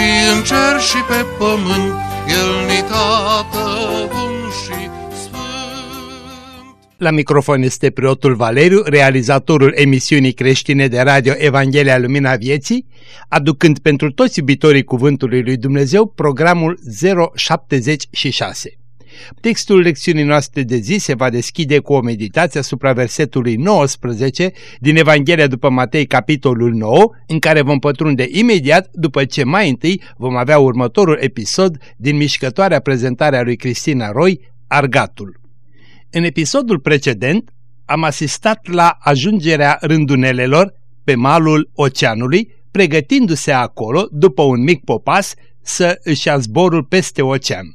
și în cer și pe pământ, El ni tată bun și la microfon este preotul Valeriu, realizatorul emisiunii creștine de radio Evanghelia Lumina Vieții, aducând pentru toți iubitorii Cuvântului Lui Dumnezeu programul 076. Textul lecțiunii noastre de zi se va deschide cu o meditație asupra versetului 19 din Evanghelia după Matei, capitolul 9, în care vom pătrunde imediat după ce mai întâi vom avea următorul episod din mișcătoarea prezentare a lui Cristina Roy, Argatul. În episodul precedent am asistat la ajungerea rândunelelor pe malul oceanului, pregătindu-se acolo, după un mic popas, să își ia zborul peste ocean.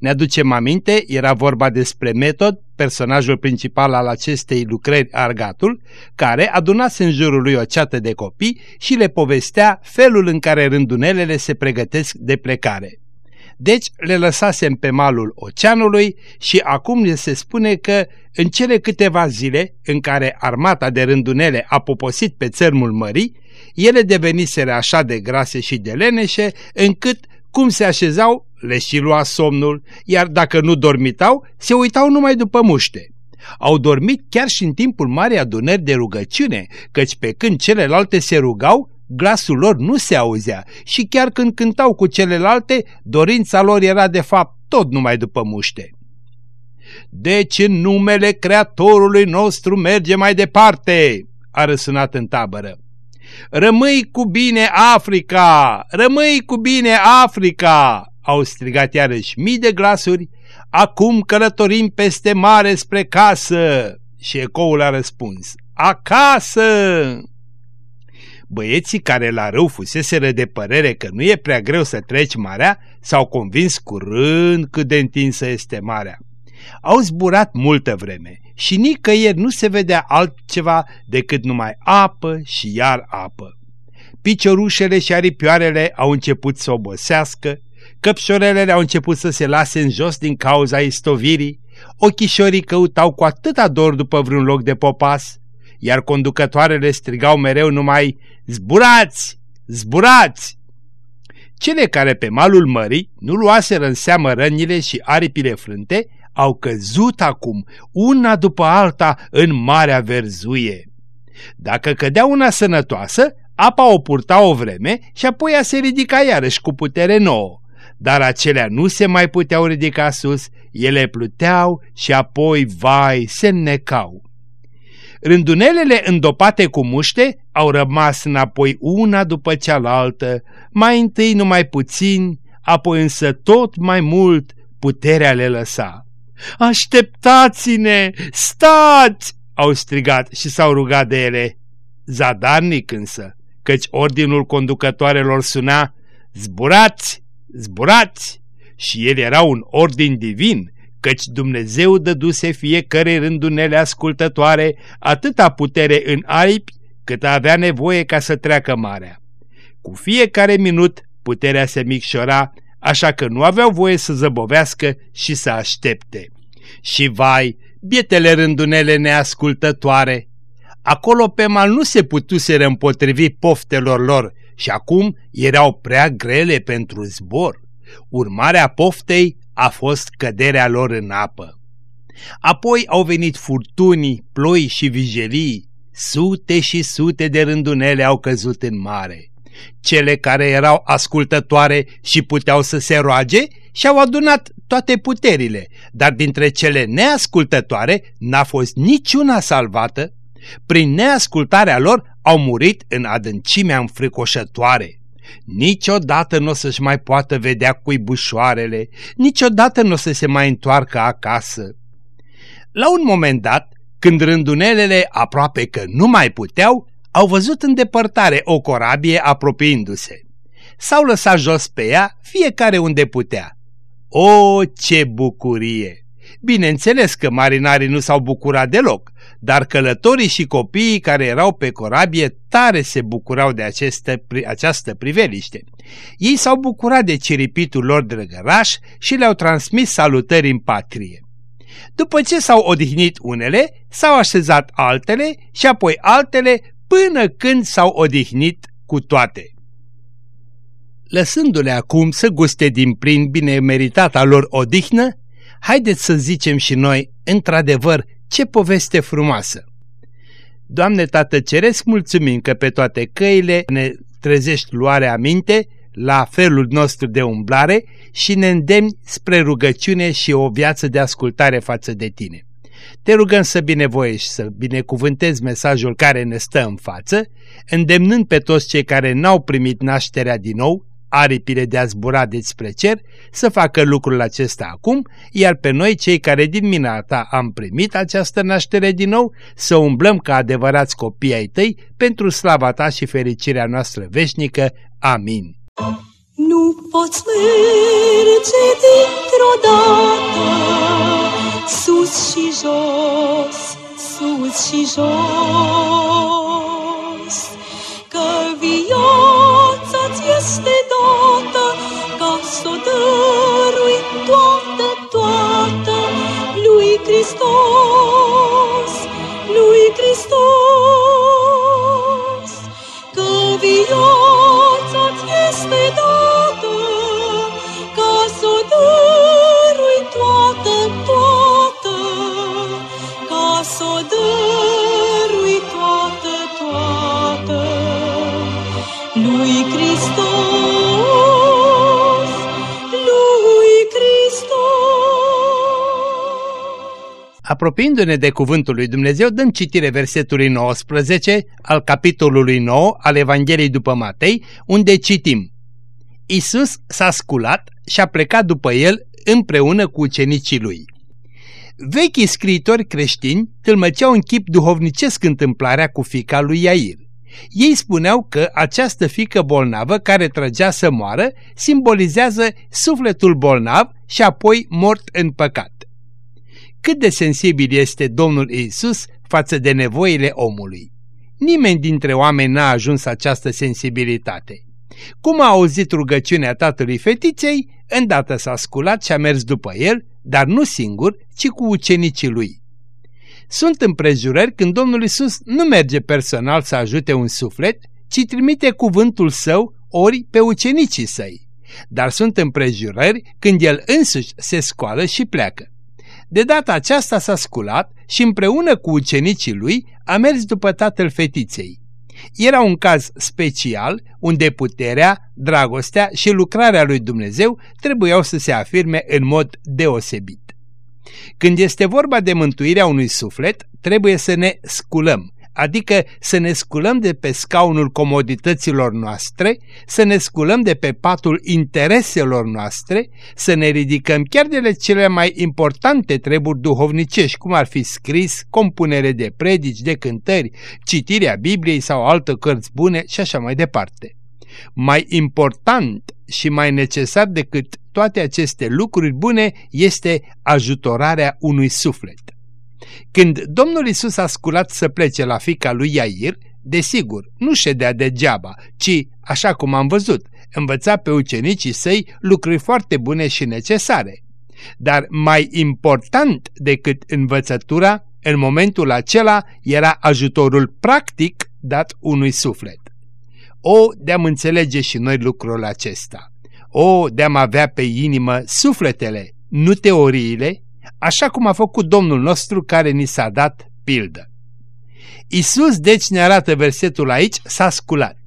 Ne aducem aminte, era vorba despre Metod, personajul principal al acestei lucrări Argatul, care adunase în jurul lui o ceată de copii și le povestea felul în care rândunelele se pregătesc de plecare. Deci le lăsasem pe malul oceanului și acum ne se spune că în cele câteva zile în care armata de rândunele a poposit pe țărmul mării, ele deveniseră așa de grase și de leneșe încât cum se așezau, le și lua somnul, iar dacă nu dormitau, se uitau numai după muște. Au dormit chiar și în timpul marii adunări de rugăciune, căci pe când celelalte se rugau, glasul lor nu se auzea și chiar când cântau cu celelalte, dorința lor era de fapt tot numai după muște. Deci în numele Creatorului nostru merge mai departe, a răsunat în tabără. Rămâi cu bine Africa! Rămâi cu bine Africa! Au strigat iarăși mii de glasuri. Acum călătorim peste mare spre casă! Și ecoul a răspuns. Acasă! Băieții care la rău fuseseră de părere că nu e prea greu să treci marea, s-au convins curând cât de întinsă este marea. Au zburat multă vreme și nicăieri nu se vedea altceva decât numai apă și iar apă. Piciorușele și aripioarele au început să obosească, căpșorelele au început să se lase în jos din cauza istovirii, ochișorii căutau cu atâta dor după vreun loc de popas, iar conducătoarele strigau mereu numai Zburați! Zburați! Cele care pe malul mării nu luaseră în seamă rănile și aripile frânte au căzut acum, una după alta, în marea verzuie. Dacă cădea una sănătoasă, apa o purta o vreme și apoi a se ridica iarăși cu putere nouă. Dar acelea nu se mai puteau ridica sus, ele pluteau și apoi, vai, se necau. Rândunelele îndopate cu muște au rămas înapoi una după cealaltă, mai întâi numai puțin, apoi însă tot mai mult puterea le lăsa. Așteptați-ne! Stați! au strigat și s-au rugat de ele. Zadarnic însă, căci ordinul conducătoarelor suna Zburați! Zburați! Și el era un ordin divin, căci Dumnezeu dăduse fiecare rândunele ascultătoare atâta putere în aripi cât avea nevoie ca să treacă marea. Cu fiecare minut puterea se micșora, așa că nu aveau voie să zăbovească și să aștepte. Și vai, bietele rândunele neascultătoare! Acolo pe mal nu se putuseră împotrivi poftelor lor și acum erau prea grele pentru zbor. Urmarea poftei a fost căderea lor în apă. Apoi au venit furtunii, ploi și vijelii, sute și sute de rândunele au căzut în mare. Cele care erau ascultătoare și puteau să se roage și-au adunat toate puterile, dar dintre cele neascultătoare n-a fost niciuna salvată. Prin neascultarea lor au murit în adâncimea înfricoșătoare. Niciodată nu o să-și mai poată vedea cuibușoarele, niciodată nu o să se mai întoarcă acasă. La un moment dat, când rândunelele aproape că nu mai puteau, au văzut în depărtare o corabie apropiindu-se. s-au lăsat jos pe ea, fiecare unde putea. O, ce bucurie! Bineînțeles că marinarii nu s-au bucurat deloc, dar călătorii și copiii care erau pe corabie tare se bucurau de aceste, această priveliște. Ei s-au bucurat de ciripitul lor drăgăraș și le-au transmis salutări în patrie. După ce s-au odihnit unele, s-au așezat altele și apoi altele până când s-au odihnit cu toate. Lăsându-le acum să guste din plin bine meritata lor odihnă, haideți să zicem și noi, într-adevăr, ce poveste frumoasă! Doamne Tată Ceresc, mulțumim că pe toate căile ne trezești luarea aminte la felul nostru de umblare și ne îndemni spre rugăciune și o viață de ascultare față de Tine. Te rugăm să binevoiești, să binecuvântezi mesajul care ne stă în față, îndemnând pe toți cei care n-au primit nașterea din nou aripile de a zbura despre cer, să facă lucrul acesta acum, iar pe noi, cei care din mina ta am primit această naștere din nou, să umblăm ca adevărați copii ai tăi pentru slava ta și fericirea noastră veșnică. Amin. Nu poți merge dintr-o dată sus și jos, sus și jos, este dată Apropiindu-ne de cuvântul lui Dumnezeu, dăm citire versetului 19 al capitolului 9 al Evangheliei după Matei, unde citim Isus s-a sculat și a plecat după el împreună cu ucenicii lui. Vechii scriitori creștini tâlmăceau în chip duhovnicesc întâmplarea cu fica lui Iair. Ei spuneau că această fică bolnavă care trăgea să moară simbolizează sufletul bolnav și apoi mort în păcat. Cât de sensibil este Domnul Isus față de nevoile omului. Nimeni dintre oameni n-a ajuns această sensibilitate. Cum a auzit rugăciunea tatălui fetiței, îndată s-a sculat și a mers după el, dar nu singur, ci cu ucenicii lui. Sunt împrejurări când Domnul Isus nu merge personal să ajute un suflet, ci trimite cuvântul său ori pe ucenicii săi. Dar sunt împrejurări când el însuși se scoală și pleacă. De data aceasta s-a sculat și împreună cu ucenicii lui a mers după tatăl fetiței. Era un caz special unde puterea, dragostea și lucrarea lui Dumnezeu trebuiau să se afirme în mod deosebit. Când este vorba de mântuirea unui suflet, trebuie să ne sculăm, adică să ne sculăm de pe scaunul comodităților noastre, să ne sculăm de pe patul intereselor noastre, să ne ridicăm chiar de cele mai importante treburi duhovnicești, cum ar fi scris, compunere de predici, de cântări, citirea Bibliei sau altă cărți bune și așa mai departe. Mai important și mai necesar decât toate aceste lucruri bune este ajutorarea unui suflet. Când Domnul Isus a sculat să plece la fica lui Iair, desigur, nu ședea degeaba, ci, așa cum am văzut, învăța pe ucenicii săi lucruri foarte bune și necesare. Dar mai important decât învățătura, în momentul acela era ajutorul practic dat unui suflet. O, de-am înțelege și noi lucrul acesta. O, de-am avea pe inimă sufletele, nu teoriile, așa cum a făcut Domnul nostru care ni s-a dat pildă. Isus deci ne arată versetul aici, s-a sculat.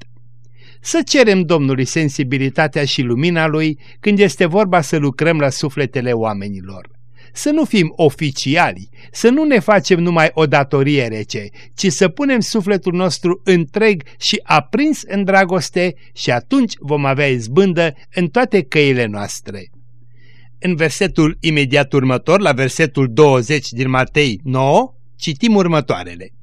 Să cerem Domnului sensibilitatea și lumina Lui când este vorba să lucrăm la sufletele oamenilor. Să nu fim oficiali, să nu ne facem numai o datorie rece, ci să punem sufletul nostru întreg și aprins în dragoste și atunci vom avea izbândă în toate căile noastre. În versetul imediat următor, la versetul 20 din Matei 9, citim următoarele.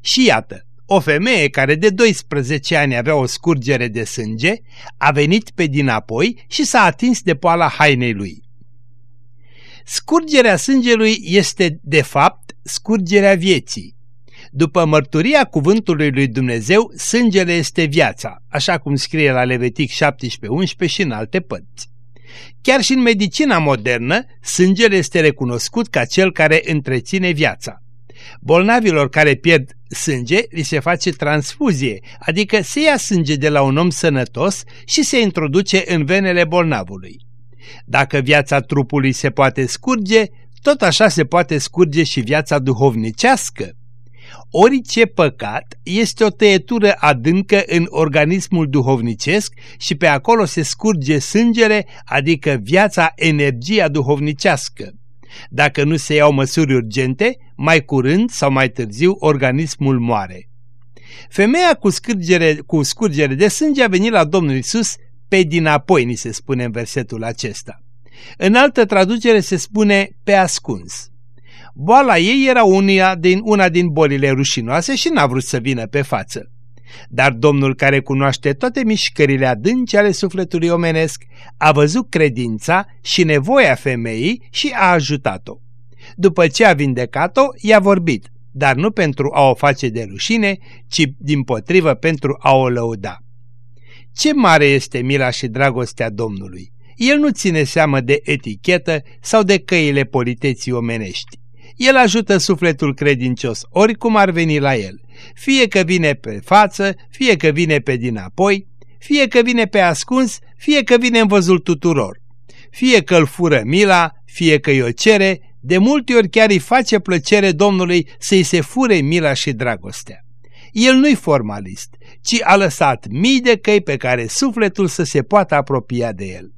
Și iată, o femeie care de 12 ani avea o scurgere de sânge, a venit pe dinapoi și s-a atins de poala hainei lui. Scurgerea sângelui este, de fapt, scurgerea vieții. După mărturia cuvântului lui Dumnezeu, sângele este viața, așa cum scrie la Levitic 17.11 și în alte părți. Chiar și în medicina modernă, sângele este recunoscut ca cel care întreține viața. Bolnavilor care pierd sânge, li se face transfuzie, adică se ia sânge de la un om sănătos și se introduce în venele bolnavului. Dacă viața trupului se poate scurge, tot așa se poate scurge și viața duhovnicească. Orice păcat este o tăietură adâncă în organismul duhovnicesc și pe acolo se scurge sângele, adică viața, energia duhovnicească. Dacă nu se iau măsuri urgente, mai curând sau mai târziu organismul moare. Femeia cu scurgere, cu scurgere de sânge a venit la Domnul Isus pe dinapoi, ni se spune în versetul acesta. În altă traducere se spune pe ascuns. Boala ei era unia din, una din bolile rușinoase și n-a vrut să vină pe față. Dar Domnul care cunoaște toate mișcările adânci ale sufletului omenesc a văzut credința și nevoia femeii și a ajutat-o. După ce a vindecat-o, i-a vorbit, dar nu pentru a o face de rușine, ci din potrivă pentru a o lăuda. Ce mare este mila și dragostea Domnului! El nu ține seamă de etichetă sau de căile politeții omenești. El ajută sufletul credincios oricum ar veni la el, fie că vine pe față, fie că vine pe dinapoi, fie că vine pe ascuns, fie că vine în văzul tuturor. Fie că îl fură mila, fie că i-o cere, de multe ori chiar îi face plăcere Domnului să-i se fure mila și dragostea. El nu-i formalist, ci a lăsat mii de căi pe care sufletul să se poată apropia de el.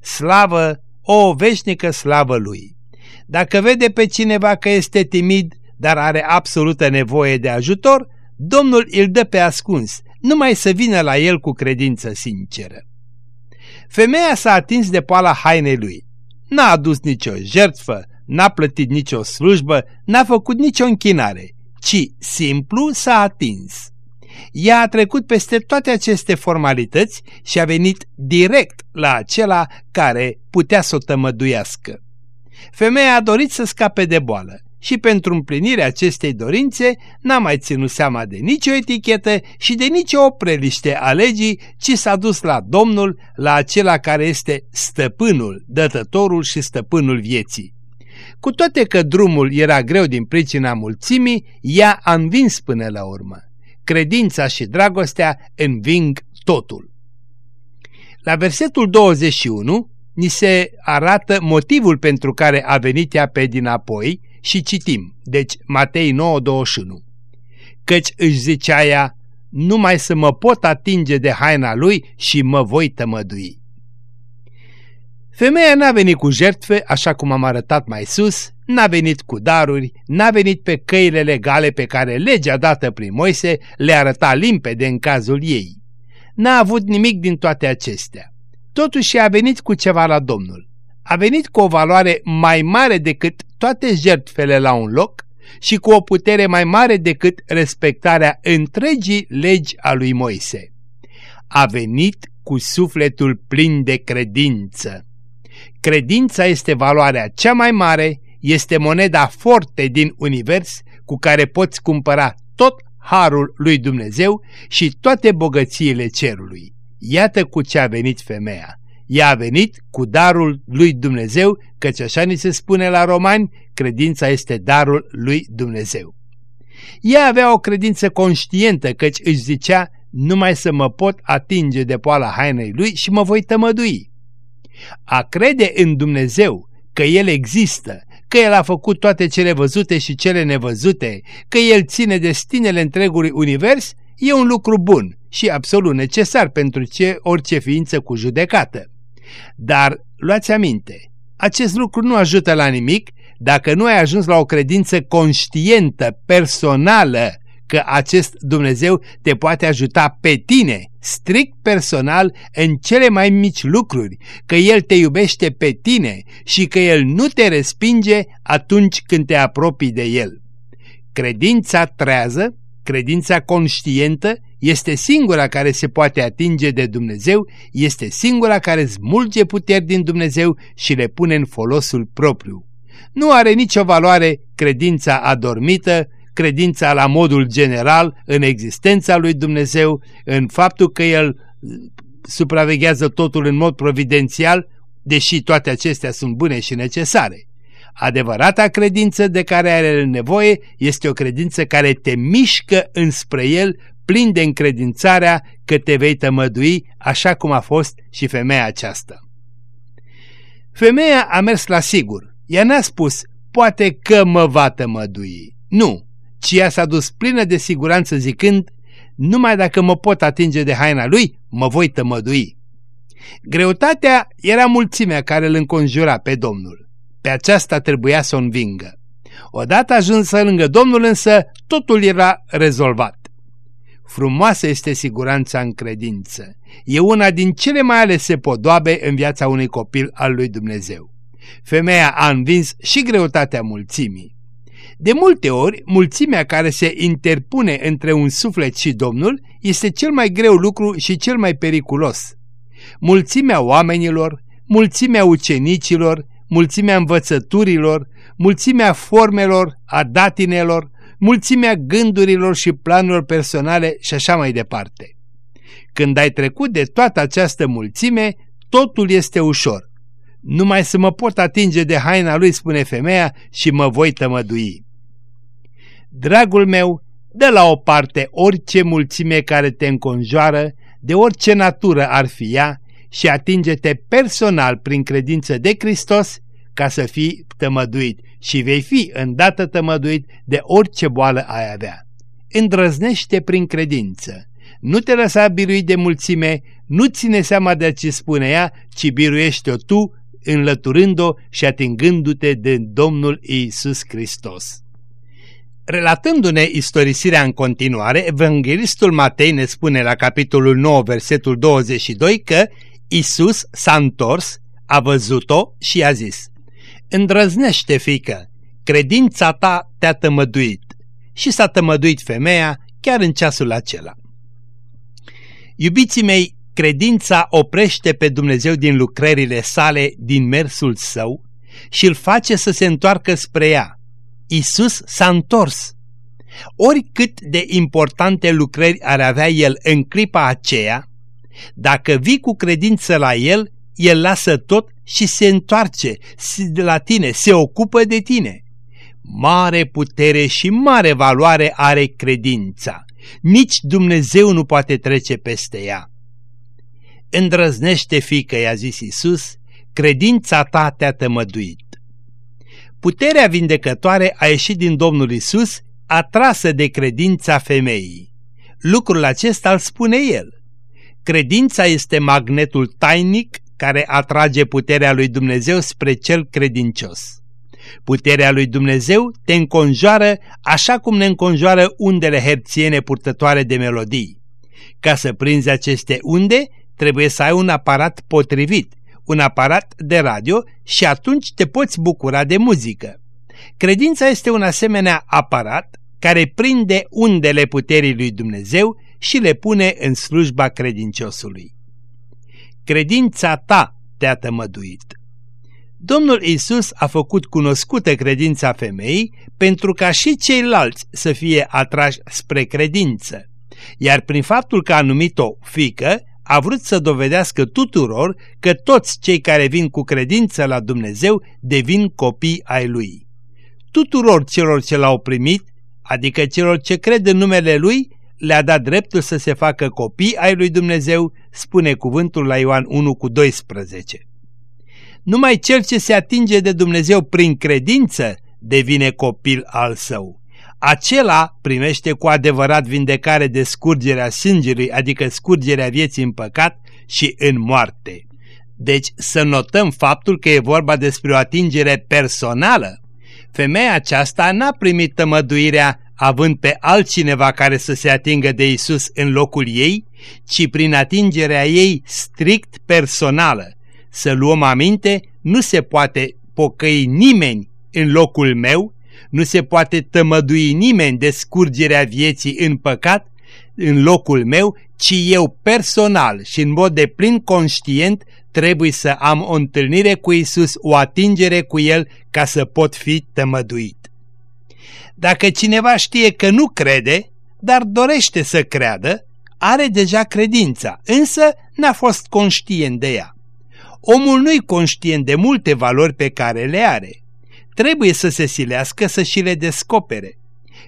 Slavă, o veșnică slavă lui! Dacă vede pe cineva că este timid, dar are absolută nevoie de ajutor, Domnul îl dă pe ascuns, numai să vină la el cu credință sinceră. Femeia s-a atins de poala hainei lui. N-a adus nicio jertfă, n-a plătit nicio slujbă, n-a făcut nicio închinare, ci simplu s-a atins. Ea a trecut peste toate aceste formalități și a venit direct la acela care putea să o tămăduiască. Femeia a dorit să scape de boală și pentru împlinirea acestei dorințe n-a mai ținut seama de nicio etichetă și de nicio opreliște a legii, ci s-a dus la Domnul, la acela care este stăpânul, dătătorul și stăpânul vieții. Cu toate că drumul era greu din pricina mulțimii, ea a învins până la urmă. Credința și dragostea înving totul. La versetul 21 ni se arată motivul pentru care a venit ea pe dinapoi și citim, deci Matei 9:21. Căci își zicea ea, numai să mă pot atinge de haina lui și mă voi tămădui. Femeia n-a venit cu jertfe, așa cum am arătat mai sus, n-a venit cu daruri, n-a venit pe căile legale pe care legea dată prin Moise le arăta limpede în cazul ei. N-a avut nimic din toate acestea. Totuși a venit cu ceva la Domnul. A venit cu o valoare mai mare decât toate jertfele la un loc și cu o putere mai mare decât respectarea întregii legi a lui Moise. A venit cu sufletul plin de credință. Credința este valoarea cea mai mare, este moneda forte din univers cu care poți cumpăra tot harul lui Dumnezeu și toate bogățiile cerului. Iată cu ce a venit femeia. Ea a venit cu darul lui Dumnezeu, căci așa ni se spune la romani, credința este darul lui Dumnezeu. Ea avea o credință conștientă, căci își zicea, numai să mă pot atinge de poala hainei lui și mă voi tămădui. A crede în Dumnezeu, că El există, că El a făcut toate cele văzute și cele nevăzute, că El ține destinele întregului univers, e un lucru bun și absolut necesar pentru ce orice ființă cu judecată. Dar luați aminte, acest lucru nu ajută la nimic dacă nu ai ajuns la o credință conștientă, personală, că acest Dumnezeu te poate ajuta pe tine, strict personal, în cele mai mici lucruri, că El te iubește pe tine și că El nu te respinge atunci când te apropii de El. Credința trează Credința conștientă este singura care se poate atinge de Dumnezeu, este singura care smulge puteri din Dumnezeu și le pune în folosul propriu. Nu are nicio valoare credința adormită, credința la modul general în existența lui Dumnezeu, în faptul că El uh, supraveghează totul în mod providențial, deși toate acestea sunt bune și necesare. Adevărata credință de care are nevoie este o credință care te mișcă înspre El, plin de încredințarea că te vei tămădui, așa cum a fost și femeia aceasta. Femeia a mers la sigur. Ea n-a spus, poate că mă va tămădui. Nu, ci ea s-a dus plină de siguranță zicând, numai dacă mă pot atinge de haina lui, mă voi tămădui. Greutatea era mulțimea care îl înconjura pe Domnul. Pe aceasta trebuia să o învingă. Odată ajunsă lângă Domnul însă, totul era rezolvat. Frumoasă este siguranța în credință. E una din cele mai alese podoabe în viața unui copil al lui Dumnezeu. Femeia a învins și greutatea mulțimii. De multe ori, mulțimea care se interpune între un suflet și Domnul este cel mai greu lucru și cel mai periculos. Mulțimea oamenilor, mulțimea ucenicilor, mulțimea învățăturilor, mulțimea formelor, a datinelor, mulțimea gândurilor și planurilor personale și așa mai departe. Când ai trecut de toată această mulțime, totul este ușor. Numai să mă pot atinge de haina lui, spune femeia, și mă voi tămădui. Dragul meu, dă la o parte orice mulțime care te înconjoară, de orice natură ar fi ea, și atinge-te personal prin credință de Hristos ca să fii tămăduit și vei fi îndată tămăduit de orice boală ai avea. Îndrăznește prin credință. Nu te lăsa birui de mulțime, nu ține seama de ce spune ea, ci biruiește-o tu, înlăturând-o și atingându-te de Domnul Iisus Hristos. Relatându-ne istorisirea în continuare, Evanghelistul Matei ne spune la capitolul 9, versetul 22 că Isus s-a întors, a văzut-o și a zis, Îndrăznește, fică, credința ta te-a tămăduit. Și s-a tămăduit femeia chiar în ceasul acela. Iubiții mei, credința oprește pe Dumnezeu din lucrările sale, din mersul său și îl face să se întoarcă spre ea. Isus s-a întors. Oricât de importante lucrări ar avea el în clipa aceea, dacă vii cu credință la el, el lasă tot și se întoarce de la tine, se ocupă de tine. Mare putere și mare valoare are credința. Nici Dumnezeu nu poate trece peste ea. Îndrăznește, fică, i-a zis Isus, credința ta te-a tămăduit. Puterea vindecătoare a ieșit din Domnul Isus, atrasă de credința femeii. Lucrul acesta îl spune el. Credința este magnetul tainic care atrage puterea lui Dumnezeu spre cel credincios. Puterea lui Dumnezeu te înconjoară așa cum ne înconjoară undele herțiene purtătoare de melodii. Ca să prinzi aceste unde, trebuie să ai un aparat potrivit, un aparat de radio și atunci te poți bucura de muzică. Credința este un asemenea aparat care prinde undele puterii lui Dumnezeu și le pune în slujba credinciosului. Credința ta te-a tămăduit. Domnul Isus a făcut cunoscută credința femeii pentru ca și ceilalți să fie atrași spre credință, iar prin faptul că a numit-o fică, a vrut să dovedească tuturor că toți cei care vin cu credință la Dumnezeu devin copii ai Lui. Tuturor celor ce l-au primit, adică celor ce cred în numele Lui, le-a dat dreptul să se facă copii ai lui Dumnezeu, spune cuvântul la Ioan 1 cu 12. Numai cel ce se atinge de Dumnezeu prin credință devine copil al său. Acela primește cu adevărat vindecare de scurgerea sângerului, adică scurgerea vieții în păcat și în moarte. Deci să notăm faptul că e vorba despre o atingere personală. Femeia aceasta n-a primit tămăduirea având pe altcineva care să se atingă de Isus în locul ei, ci prin atingerea ei strict personală. Să luăm aminte, nu se poate pocăi nimeni în locul meu, Nu se poate tămădui nimeni de scurgerea vieții în păcat în locul meu, ci eu personal și în mod de plin conștient trebuie să am o întâlnire cu Isus, o atingere cu El ca să pot fi tămăduit. Dacă cineva știe că nu crede, dar dorește să creadă, are deja credința, însă n-a fost conștient de ea. Omul nu-i conștient de multe valori pe care le are. Trebuie să se silească să și le descopere.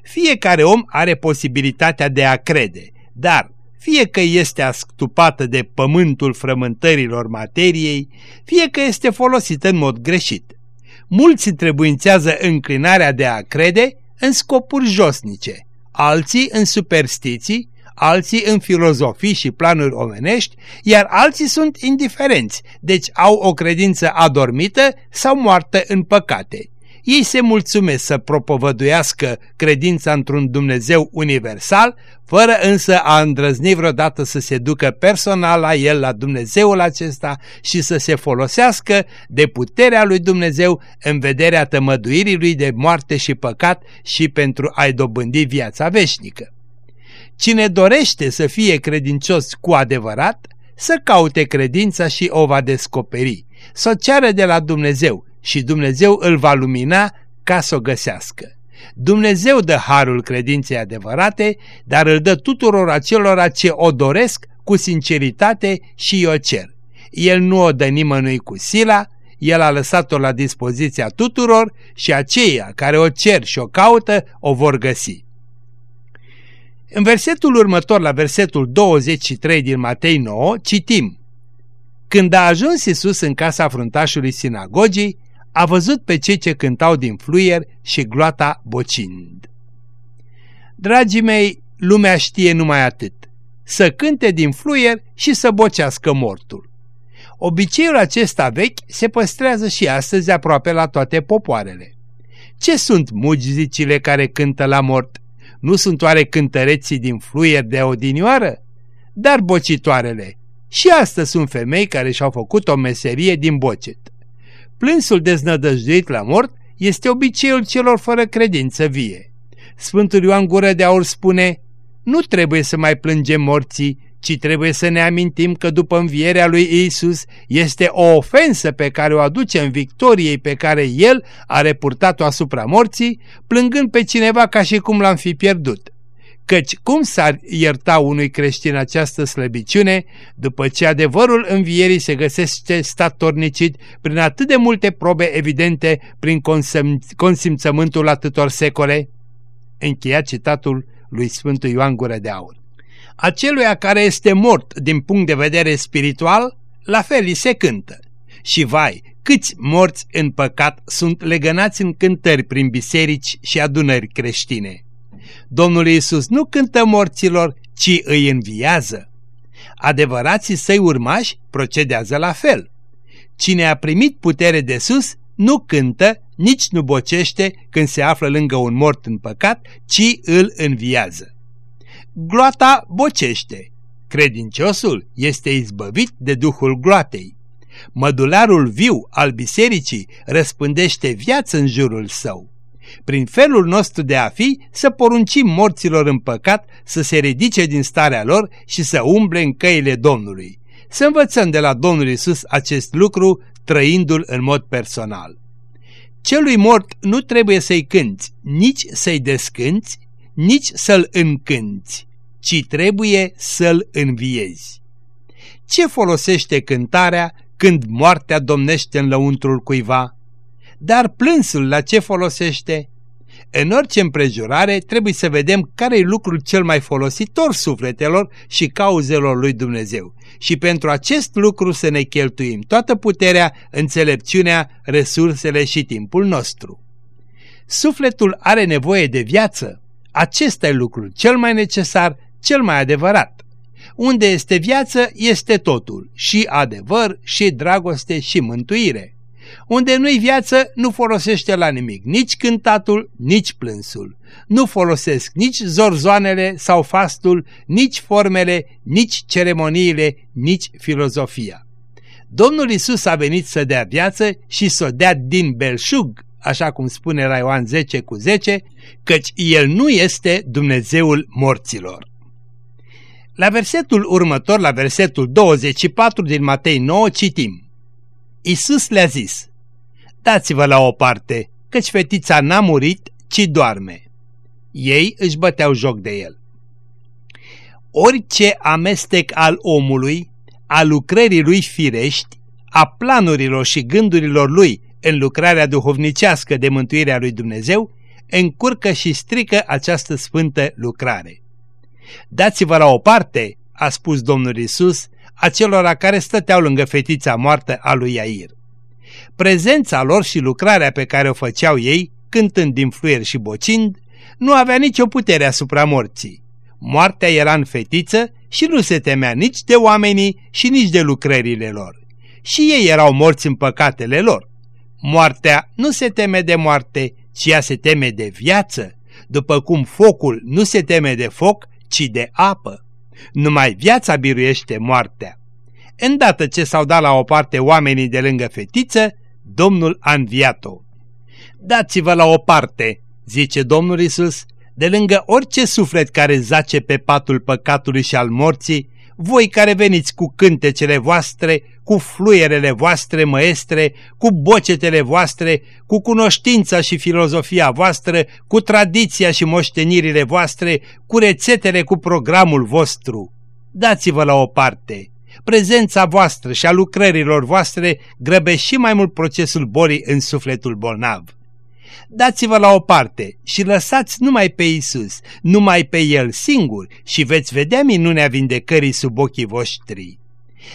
Fiecare om are posibilitatea de a crede, dar fie că este astupată de pământul frământărilor materiei, fie că este folosită în mod greșit. Mulți întrebuințează înclinarea de a crede în scopuri josnice, alții în superstiții, alții în filozofii și planuri omenești, iar alții sunt indiferenți, deci au o credință adormită sau moartă în păcate. Ei se mulțumesc să propovăduiască credința într-un Dumnezeu universal, fără însă a îndrăzni vreodată să se ducă personal la El, la Dumnezeul acesta și să se folosească de puterea lui Dumnezeu în vederea tămăduirii lui de moarte și păcat și pentru a-i dobândi viața veșnică. Cine dorește să fie credincios cu adevărat, să caute credința și o va descoperi, să o ceară de la Dumnezeu și Dumnezeu îl va lumina ca să o găsească. Dumnezeu dă harul credinței adevărate, dar îl dă tuturor acelora ce o doresc cu sinceritate și o cer. El nu o dă nimănui cu sila, el a lăsat-o la dispoziția tuturor și aceia care o cer și o caută o vor găsi. În versetul următor, la versetul 23 din Matei 9, citim Când a ajuns Isus în casa fruntașului sinagogii, a văzut pe cei ce cântau din fluier și gloata bocind. Dragii mei, lumea știe numai atât, să cânte din fluier și să bocească mortul. Obiceiul acesta vechi se păstrează și astăzi aproape la toate popoarele. Ce sunt mugzicile care cântă la mort? Nu sunt oare cântăreții din fluier de odinioară? Dar bocitoarele. Și astăzi sunt femei care și-au făcut o meserie din bocet. Plânsul deznădăjduit la mort este obiceiul celor fără credință vie. Sfântul Ioan Gură de Aur spune, nu trebuie să mai plângem morții, ci trebuie să ne amintim că după învierea lui Isus este o ofensă pe care o aduce în victoriei pe care El a repurtat-o asupra morții, plângând pe cineva ca și cum l-am fi pierdut. Căci cum s-ar ierta unui creștin această slăbiciune după ce adevărul învierii se găsește statornicit prin atât de multe probe evidente prin consimțământul atâtor secole? Încheia citatul lui Sfântul Ioan Gură de Aur. Aceluia care este mort din punct de vedere spiritual, la fel îi se cântă. Și vai, câți morți în păcat sunt legănați în cântări prin biserici și adunări creștine. Domnul Iisus nu cântă morților, ci îi înviază. Adevărații săi urmași procedează la fel. Cine a primit putere de sus nu cântă, nici nu bocește când se află lângă un mort în păcat, ci îl înviază. Gloata bocește. Credinciosul este izbăvit de duhul gloatei. Mădularul viu al bisericii răspândește viață în jurul său prin felul nostru de a fi, să poruncim morților în păcat să se ridice din starea lor și să umble în căile Domnului. Să învățăm de la Domnul Isus acest lucru, trăindu-l în mod personal. Celui mort nu trebuie să-i cânți, nici să-i descânți, nici să-l încânți, ci trebuie să-l înviezi. Ce folosește cântarea când moartea domnește în lăuntrul cuiva? Dar plânsul la ce folosește? În orice împrejurare trebuie să vedem care e lucrul cel mai folositor sufletelor și cauzelor lui Dumnezeu. Și pentru acest lucru să ne cheltuim toată puterea, înțelepciunea, resursele și timpul nostru. Sufletul are nevoie de viață. Acesta e lucrul cel mai necesar, cel mai adevărat. Unde este viață, este totul, și adevăr, și dragoste, și mântuire. Unde nu-i viață, nu folosește la nimic, nici cântatul, nici plânsul. Nu folosesc nici zorzoanele sau fastul, nici formele, nici ceremoniile, nici filozofia. Domnul Isus a venit să dea viață și să o dea din belșug, așa cum spune la Ioan 10 cu 10, căci El nu este Dumnezeul morților. La versetul următor, la versetul 24 din Matei 9, citim. Isus le-a zis, dați-vă la o parte, căci fetița n-a murit, ci doarme. Ei își băteau joc de el. Orice amestec al omului, a lucrării lui firești, a planurilor și gândurilor lui în lucrarea duhovnicească de mântuirea lui Dumnezeu, încurcă și strică această sfântă lucrare. Dați-vă la o parte, a spus Domnul Isus, acelora care stăteau lângă fetița moartă a lui Iair. Prezența lor și lucrarea pe care o făceau ei, cântând din fluier și bocind, nu avea nicio putere asupra morții. Moartea era în fetiță și nu se temea nici de oamenii și nici de lucrările lor. Și ei erau morți în păcatele lor. Moartea nu se teme de moarte, ci ea se teme de viață, după cum focul nu se teme de foc, ci de apă. Numai viața biruiește moartea. Îndată ce s-au dat la o parte oamenii de lângă fetiță, Domnul a înviat-o. Dați-vă la o parte, zice Domnul Isus, de lângă orice suflet care zace pe patul păcatului și al morții, voi care veniți cu cântecele voastre, cu fluierele voastre măestre, cu bocetele voastre, cu cunoștința și filozofia voastră, cu tradiția și moștenirile voastre, cu rețetele cu programul vostru. Dați-vă la o parte. Prezența voastră și a lucrărilor voastre grăbe și mai mult procesul bolii în sufletul bolnav dați-vă la o parte și lăsați numai pe Isus, numai pe El singur și veți vedea minunea vindecării sub ochii voștri.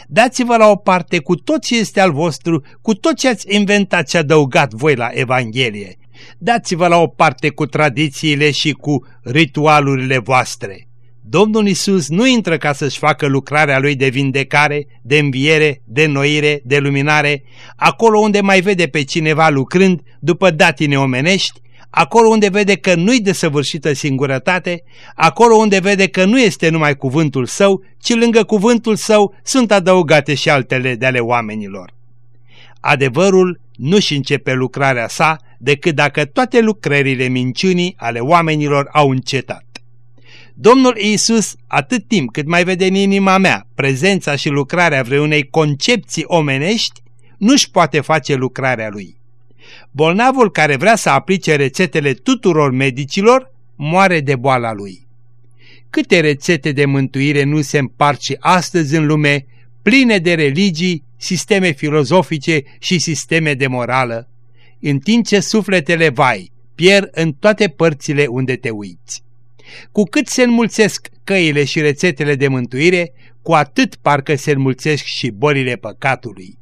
Dați-vă la o parte cu tot ce este al vostru, cu tot ce ați inventat și adăugat voi la Evanghelie. Dați-vă la o parte cu tradițiile și cu ritualurile voastre. Domnul Isus nu intră ca să-și facă lucrarea lui de vindecare, de înviere, de noire, de luminare, acolo unde mai vede pe cineva lucrând după datine omenești, acolo unde vede că nu-i desăvârșită singurătate, acolo unde vede că nu este numai cuvântul său, ci lângă cuvântul său sunt adăugate și altele de ale oamenilor. Adevărul nu-și începe lucrarea sa decât dacă toate lucrările minciunii ale oamenilor au încetat. Domnul Iisus, atât timp cât mai vede în inima mea prezența și lucrarea vreunei concepții omenești, nu-și poate face lucrarea lui. Bolnavul care vrea să aplice rețetele tuturor medicilor, moare de boala lui. Câte rețete de mântuire nu se împart și astăzi în lume, pline de religii, sisteme filozofice și sisteme de morală, în timp ce sufletele vai pierd în toate părțile unde te uiți. Cu cât se înmulțesc căile și rețetele de mântuire, cu atât parcă se înmulțesc și bolile păcatului.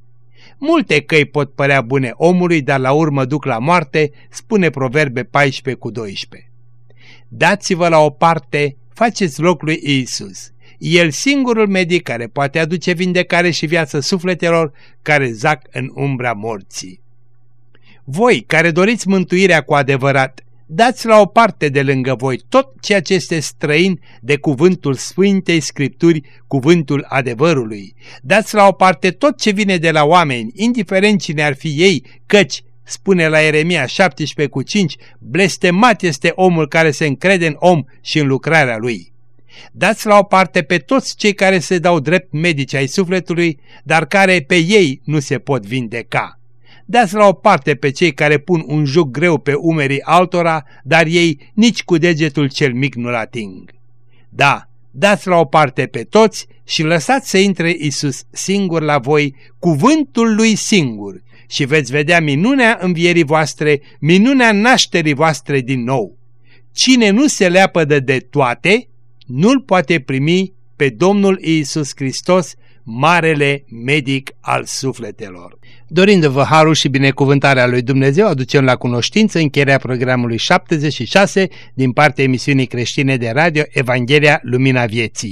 Multe căi pot părea bune omului, dar la urmă duc la moarte, spune Proverbe 14 cu 12. Dați-vă la o parte, faceți loc lui Isus. El singurul medic care poate aduce vindecare și viață sufletelor care zac în umbra morții. Voi care doriți mântuirea cu adevărat, dați la o parte de lângă voi tot ceea ce este străin de cuvântul Sfintei Scripturi, cuvântul adevărului. Dați la o parte tot ce vine de la oameni, indiferent cine ar fi ei, căci, spune la Eremia 17 cu 5, blestemat este omul care se încrede în om și în lucrarea lui. Dați la o parte pe toți cei care se dau drept medici ai sufletului, dar care pe ei nu se pot vindeca dați la o parte pe cei care pun un juc greu pe umerii altora, dar ei nici cu degetul cel mic nu-l ating. Da, dați la o parte pe toți și lăsați să intre Isus singur la voi, cuvântul lui singur, și veți vedea minunea învierii voastre, minunea nașterii voastre din nou. Cine nu se leapădă de toate, nu-l poate primi pe Domnul Iisus Hristos, marele medic al sufletelor. Dorindu-vă harul și binecuvântarea lui Dumnezeu, aducem la cunoștință încheierea programului 76 din partea emisiunii creștine de radio Evanghelia Lumina Vieții.